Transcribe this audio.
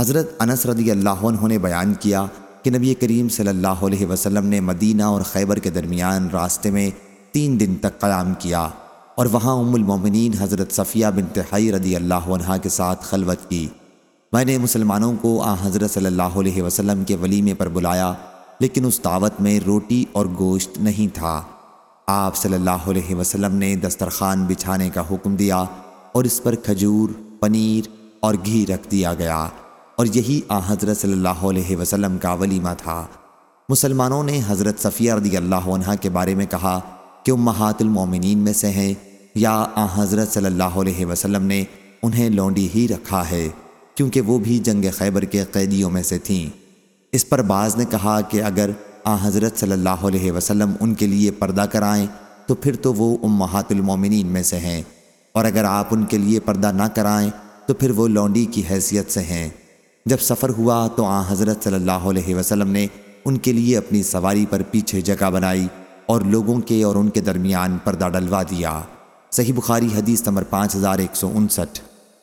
حضرت انس رضی اللہ عنہ نے بیان کیا کہ نبی کریم صلی اللہ علیہ وسلم نے مدینہ اور خیبر کے درمیان راستے میں تین دن تک قیام کیا اور وہاں ام المومنین حضرت صفیہ بنت حی رضی اللہ عنہ کے ساتھ خلوت کی۔ میں نے مسلمانوں کو آ حضرت صلی اللہ علیہ وسلم کے ولیمے پر بلایا، لیکن اس دعوت میں روٹی اور گوشت نہیں تھا۔ آپ صلی اللہ علیہ وسلم نے دسترخوان بچھانے کا حکم دیا اور اس پر کھجور، پنیر اور گھی رکھ دیا گیا۔ اور یہی آ حضرت صلی اللہ علیہ وسلم کا ولیمہ تھا۔ مسلمانوں نے حضرت صفیہ رضی اللہ عنہ کے بارے میں کہا کہ امہات المومنین میں سے ہیں یا آ حضرت صلی اللہ علیہ وسلم نے انہیں لونڈی ہی رکھا ہے، کیونکہ وہ بھی جنگ خیبر کے قیدیوں میں سے تھیں۔ اس پر بعض نے کہا کہ اگر آ حضرت صلی اللہ علیہ وسلم ان کے لیے پردہ کرائیں تو پھر تو وہ امہات المومنین میں سے ہیں۔ اور اگر آپ ان کے لیے پردہ نہ کرائیں تو پھر وہ لونڈی کی حیثیت سے ہیں۔ جب سفر ہوا تو آ حضرت صلی اللہ علیہ وسلم نے ان کے لیے اپنی سواری پر پیچھے جگہ بنائی اور لوگوں کے اور ان کے درمیان پردہ ڈلوا دیا۔ صحیح بخاری حدیث نمبر پانچ ہزار ایک سو انسٹھ۔